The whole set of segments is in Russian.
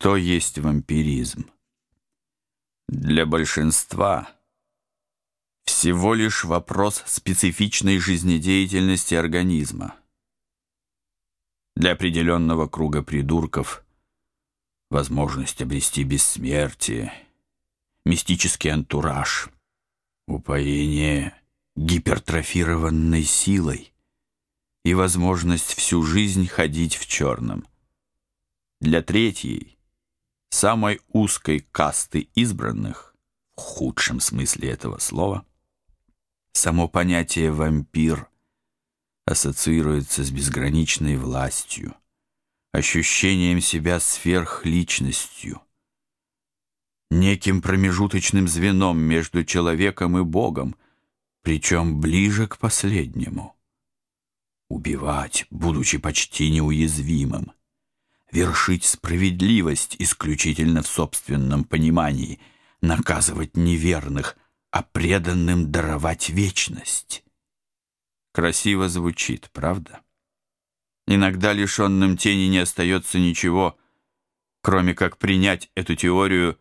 Что есть вампиризм? Для большинства всего лишь вопрос специфичной жизнедеятельности организма. Для определенного круга придурков возможность обрести бессмертие, мистический антураж, упоение гипертрофированной силой и возможность всю жизнь ходить в черном – для третьей, самой узкой касты избранных, в худшем смысле этого слова, само понятие «вампир» ассоциируется с безграничной властью, ощущением себя сверхличностью, неким промежуточным звеном между человеком и Богом, причем ближе к последнему. Убивать, будучи почти неуязвимым, вершить справедливость исключительно в собственном понимании, наказывать неверных, а преданным даровать вечность. Красиво звучит, правда? Иногда лишенным тени не остается ничего, кроме как принять эту теорию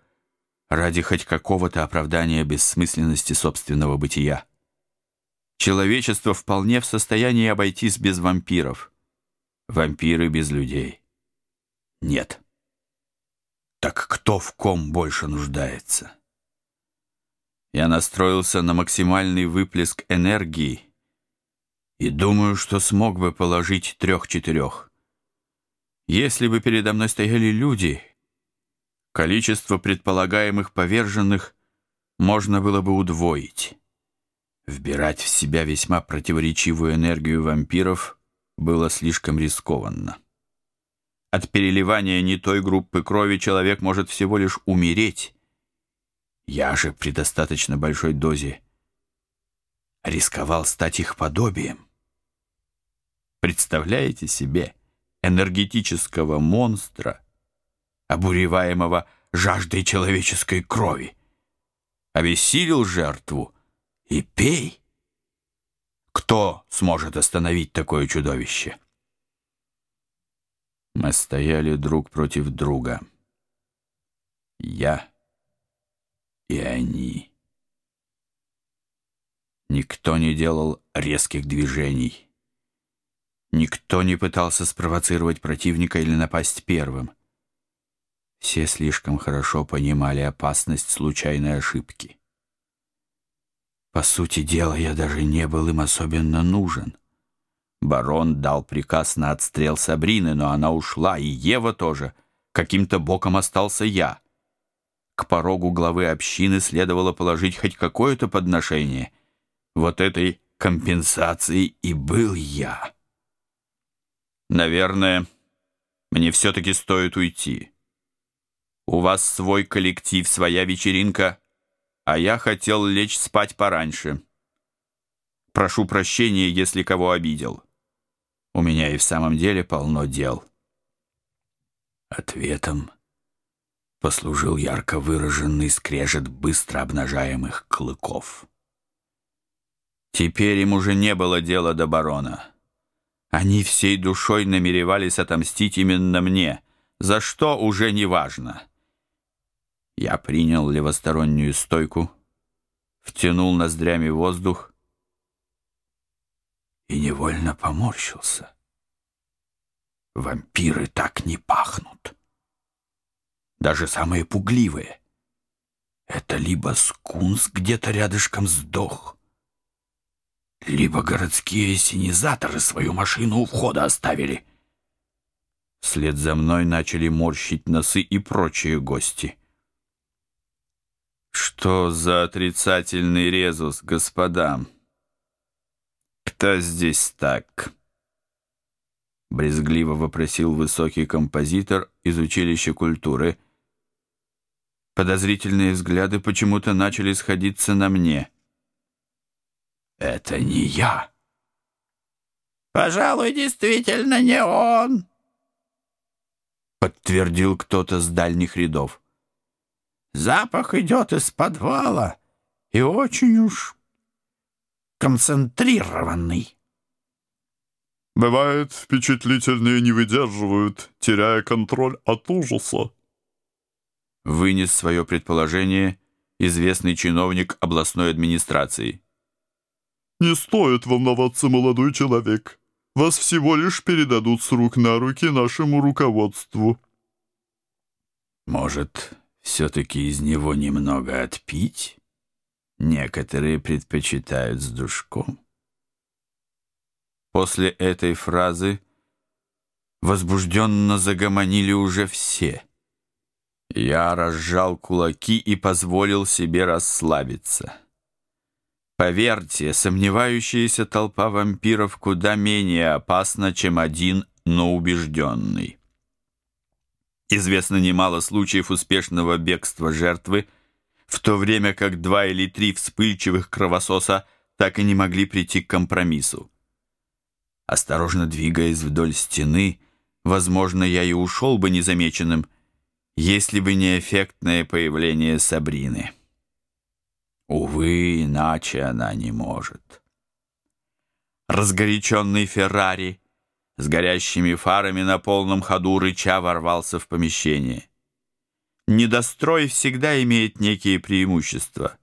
ради хоть какого-то оправдания бессмысленности собственного бытия. Человечество вполне в состоянии обойтись без вампиров. Вампиры без людей. Нет. Так кто в ком больше нуждается? Я настроился на максимальный выплеск энергии и думаю, что смог бы положить трех-четырех. Если бы передо мной стояли люди, количество предполагаемых поверженных можно было бы удвоить. Вбирать в себя весьма противоречивую энергию вампиров было слишком рискованно. От переливания не той группы крови человек может всего лишь умереть. Я же при достаточно большой дозе рисковал стать их подобием. Представляете себе энергетического монстра, обуреваемого жаждой человеческой крови? Обессилил жертву и пей. Кто сможет остановить такое чудовище? Мы стояли друг против друга. Я и они. Никто не делал резких движений. Никто не пытался спровоцировать противника или напасть первым. Все слишком хорошо понимали опасность случайной ошибки. По сути дела, я даже не был им особенно нужен. Барон дал приказ на отстрел Сабрины, но она ушла, и Ева тоже. Каким-то боком остался я. К порогу главы общины следовало положить хоть какое-то подношение. Вот этой компенсацией и был я. Наверное, мне все-таки стоит уйти. У вас свой коллектив, своя вечеринка, а я хотел лечь спать пораньше. Прошу прощения, если кого обидел. У меня и в самом деле полно дел. Ответом послужил ярко выраженный скрежет быстро обнажаемых клыков. Теперь им уже не было дела до барона. Они всей душой намеревались отомстить именно мне, за что уже не важно. Я принял левостороннюю стойку, втянул ноздрями воздух и невольно поморщился. Вампиры так не пахнут. Даже самые пугливые. Это либо скунс где-то рядышком сдох, либо городские синизаторы свою машину у входа оставили. Вслед за мной начали морщить носы и прочие гости. Что за отрицательный резус, господа? «Кто здесь так?» Брезгливо вопросил высокий композитор из училища культуры. Подозрительные взгляды почему-то начали сходиться на мне. «Это не я!» «Пожалуй, действительно не он!» Подтвердил кто-то с дальних рядов. «Запах идет из подвала и очень уж концентрированный. Бывает, впечатлительные не выдерживают, теряя контроль от ужаса. вынес свое предположение известный чиновник областной администрации. «Не стоит волноваться, молодой человек. Вас всего лишь передадут с рук на руки нашему руководству». «Может, все-таки из него немного отпить? Некоторые предпочитают с душком». После этой фразы возбужденно загомонили уже все. Я разжал кулаки и позволил себе расслабиться. Поверьте, сомневающаяся толпа вампиров куда менее опасна, чем один, но убежденный. Известно немало случаев успешного бегства жертвы, в то время как два или три вспыльчивых кровососа так и не могли прийти к компромиссу. Осторожно двигаясь вдоль стены, возможно, я и ушел бы незамеченным, если бы не эффектное появление Сабрины. Увы, иначе она не может. Разгоряченный Феррари с горящими фарами на полном ходу рыча ворвался в помещение. Недострой всегда имеет некие преимущества.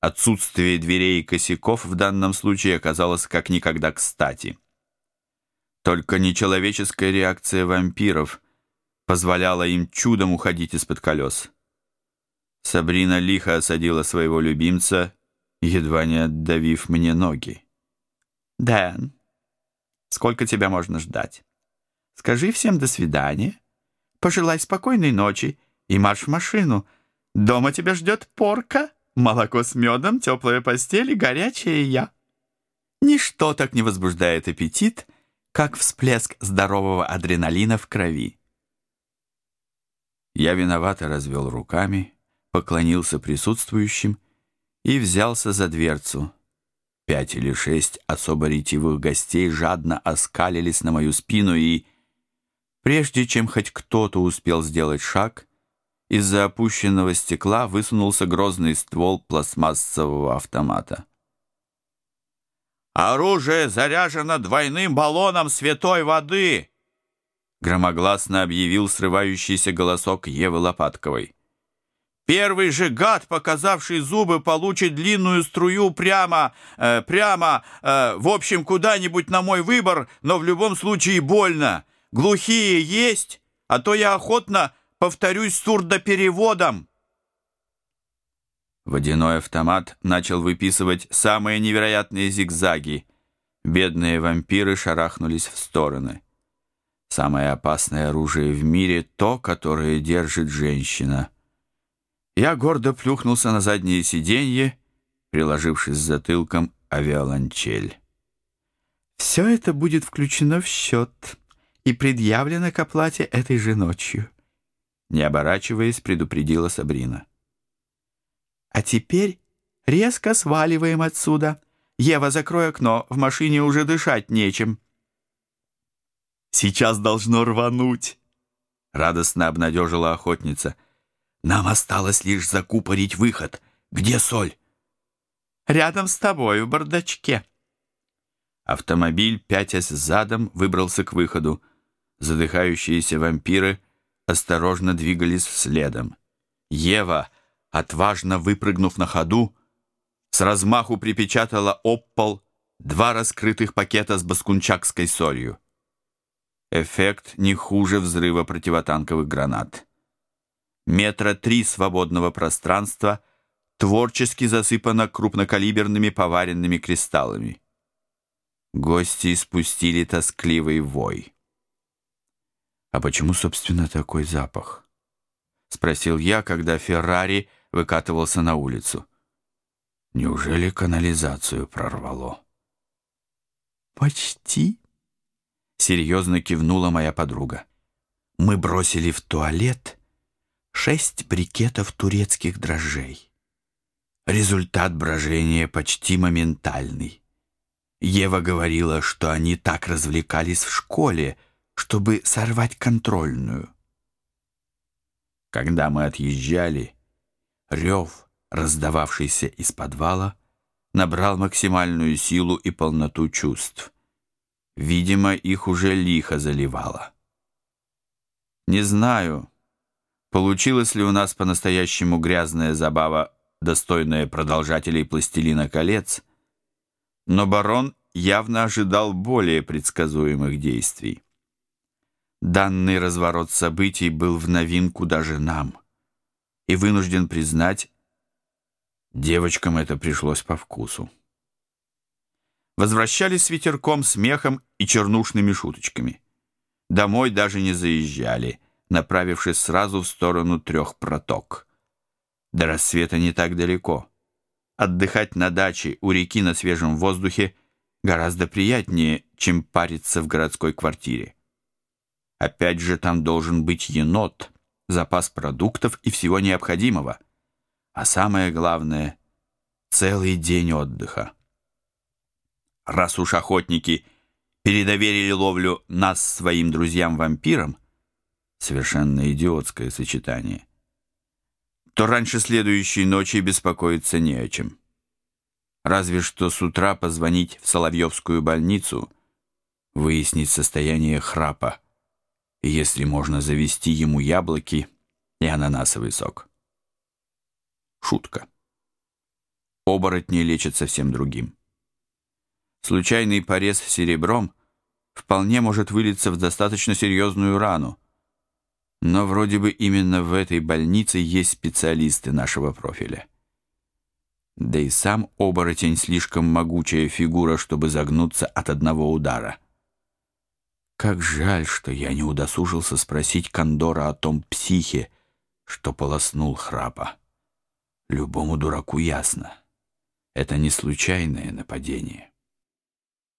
Отсутствие дверей и косяков в данном случае оказалось как никогда кстати. Только нечеловеческая реакция вампиров позволяла им чудом уходить из-под колес. Сабрина лихо осадила своего любимца, едва не отдавив мне ноги. «Дэн, сколько тебя можно ждать? Скажи всем до свидания, пожелай спокойной ночи и марш в машину. Дома тебя ждет порка, молоко с медом, теплая постель и горячая я. Ничто так не возбуждает аппетит, — как всплеск здорового адреналина в крови. Я виновато развел руками, поклонился присутствующим и взялся за дверцу. Пять или шесть особо ретивых гостей жадно оскалились на мою спину и, прежде чем хоть кто-то успел сделать шаг, из-за опущенного стекла высунулся грозный ствол пластмассового автомата. Оружие заряжено двойным баллоном святой воды!» Громогласно объявил срывающийся голосок Евы Лопатковой. «Первый же гад, показавший зубы, получит длинную струю прямо, э, прямо, э, в общем, куда-нибудь на мой выбор, но в любом случае больно. Глухие есть, а то я охотно повторюсь сурдопереводом». Водяной автомат начал выписывать самые невероятные зигзаги. Бедные вампиры шарахнулись в стороны. Самое опасное оружие в мире — то, которое держит женщина. Я гордо плюхнулся на заднее сиденье, приложившись затылком авиаланчель. «Все это будет включено в счет и предъявлено к оплате этой же ночью», не оборачиваясь, предупредила Сабрина. А теперь резко сваливаем отсюда. Ева, закрой окно, в машине уже дышать нечем. Сейчас должно рвануть, радостно обнадежила охотница. Нам осталось лишь закупорить выход. Где соль? Рядом с тобой, в бардачке. Автомобиль, пятясь задом, выбрался к выходу. Задыхающиеся вампиры осторожно двигались следом. Ева отважно выпрыгнув на ходу, с размаху припечатала об пол два раскрытых пакета с баскунчакской солью. Эффект не хуже взрыва противотанковых гранат. Метра три свободного пространства творчески засыпано крупнокалиберными поваренными кристаллами. Гости испустили тоскливый вой. «А почему, собственно, такой запах?» — спросил я, когда Феррари выкатывался на улицу. Неужели канализацию прорвало? «Почти», — серьезно кивнула моя подруга. «Мы бросили в туалет шесть брикетов турецких дрожжей. Результат брожения почти моментальный. Ева говорила, что они так развлекались в школе, чтобы сорвать контрольную. Когда мы отъезжали, Рев, раздававшийся из подвала, набрал максимальную силу и полноту чувств. Видимо, их уже лихо заливало. Не знаю, Получилась ли у нас по-настоящему грязная забава, достойная продолжателей «Пластилина колец», но барон явно ожидал более предсказуемых действий. Данный разворот событий был в новинку даже нам, и вынужден признать, девочкам это пришлось по вкусу. Возвращались с ветерком, смехом и чернушными шуточками. Домой даже не заезжали, направившись сразу в сторону трех проток. До рассвета не так далеко. Отдыхать на даче у реки на свежем воздухе гораздо приятнее, чем париться в городской квартире. Опять же, там должен быть енот, запас продуктов и всего необходимого. А самое главное — целый день отдыха. Раз уж охотники передоверили ловлю нас своим друзьям-вампирам, совершенно идиотское сочетание, то раньше следующей ночи беспокоиться не о чем. Разве что с утра позвонить в Соловьевскую больницу, выяснить состояние храпа, если можно завести ему яблоки и ананасовый сок. Шутка. Оборотни лечат совсем другим. Случайный порез серебром вполне может вылиться в достаточно серьезную рану, но вроде бы именно в этой больнице есть специалисты нашего профиля. Да и сам оборотень слишком могучая фигура, чтобы загнуться от одного удара. Как жаль, что я не удосужился спросить Кондора о том психе, что полоснул храпа. Любому дураку ясно. Это не случайное нападение.